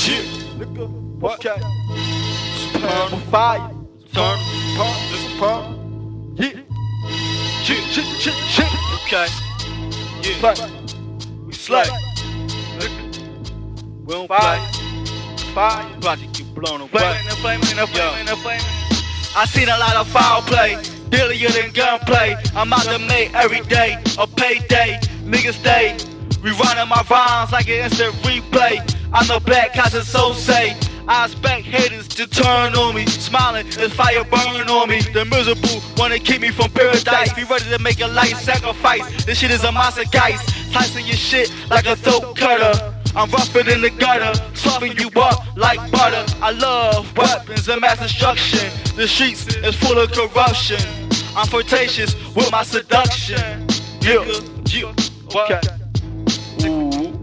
Shit, nigga. What? Okay. Turn fire. Turn pump. Just pump. Yeah. Shit, shit, shit, shit. Okay. Yeah. Play. We slay. Nigga. We don't Fire. play. Fire. About to get blown away. Flaming and flaming and flaming and flaming. I seen a lot of foul play, Dillier than gunplay. I'm out to make every day a payday. Niggas stay, rerunning my rhymes like an instant replay. I'm the black cousin, so say. I expect haters to turn on me, smiling as fire burn on me. The miserable wanna keep me from paradise. Be ready to make a life sacrifice. This shit is a monster geist, slicing your shit like a throat cutter. I'm rougher than the gutter, soften you up like butter. I love weapons and mass destruction. The streets is full of corruption. I'm flirtatious with my seduction. Yeah, yeah, Okay. Ooh.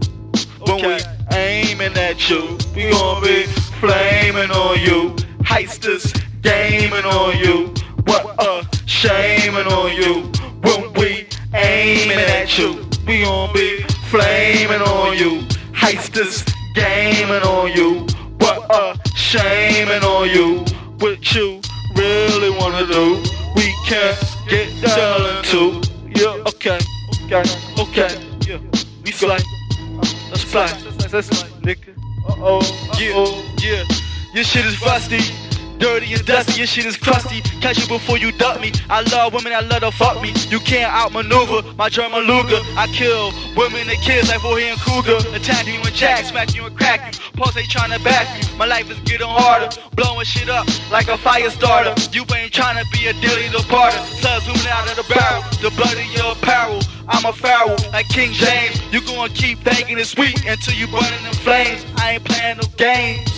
When we aiming at you, we gon' be flaming on you. Heisters gaming on you. What a shaming on you. When we aiming at you, we gon' be flaming on you. Heisters gaming on you. What a shaming on you. What you really wanna do, we can get down to. Yeah, okay, okay, okay. Yeah, we slay. Let's fly. Let's nigga. Uh-oh. Yeah, yeah. Your shit is rusty, dirty and dusty. Your shit is crusty. Catch you before you duck me. I love women that love to fuck me. You can't outmaneuver my German Luger. I kill women and kids like and Cougar. Attack you and jack, smack you and crack you. Pulse ain't trying to back you. My life is getting harder, blowing shit up like a fire starter. You ain't trying to be a dilly departer. Slugs zooming out of the barrel, the blood in your apparel. I'm a pharaoh like King James. You gonna keep thinking it's sweet until you burning in flames. I ain't playing no games,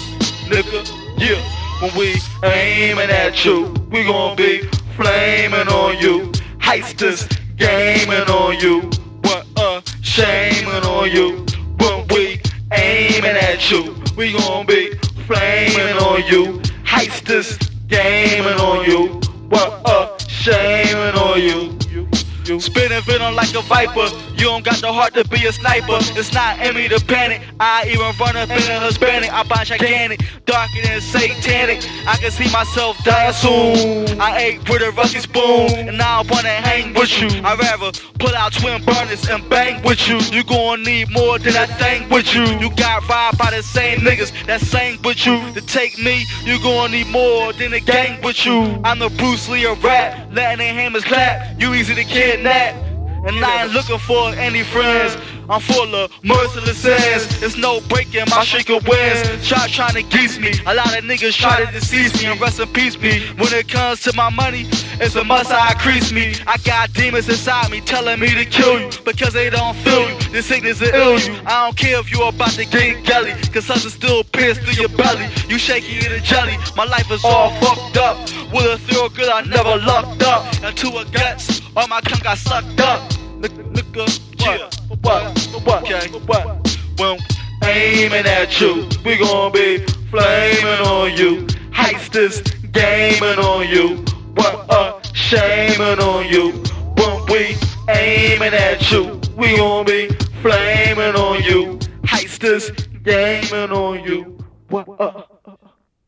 nigga. Yeah, when we aiming at you, we gon' be flaming on you. Heisters gaming on you. What a shaming on you. When we aiming at you, we gon' be flaming on you. Heisters gaming on you. What a shaming on you. Spinning venom like a viper. You don't got the heart to be a sniper. It's not in me to panic. I even run up in a Hispanic. I buy gigantic, darker than satanic. I can see myself dying soon. I ate with a rusty spoon, and now I wanna hang with you. I'd rather pull out twin burners and bang with you. You gonna need more than that thing with you. You got robbed by the same niggas that sang with you. To take me, you gonna need more than a gang with you. I'm the Bruce Lee of rap, letting their hammers clap. You easy to kidnap. And I ain't looking for any friends. I'm full of merciless sins. There's no breaking my of wins. Try trying to geese me. A lot of niggas try to deceive me and rest in peace me. When it comes to my money, it's a must I increase me. I got demons inside me telling me to kill you because they don't feel you. This sickness will ill you. I don't care if you about to get gully, cause something still pierced through your belly. You shaky in a jelly. My life is all fucked up. With a thrill good, I never lucked up. Into a guts, all my cum got sucked up. Nigga, yeah. What? What? Okay. What? When aiming at you, we gon' be flaming on you. Heisters gaming on you. What a shaming on you. When we aiming at you, we gon' be flaming on you. Heisters gaming on you. What a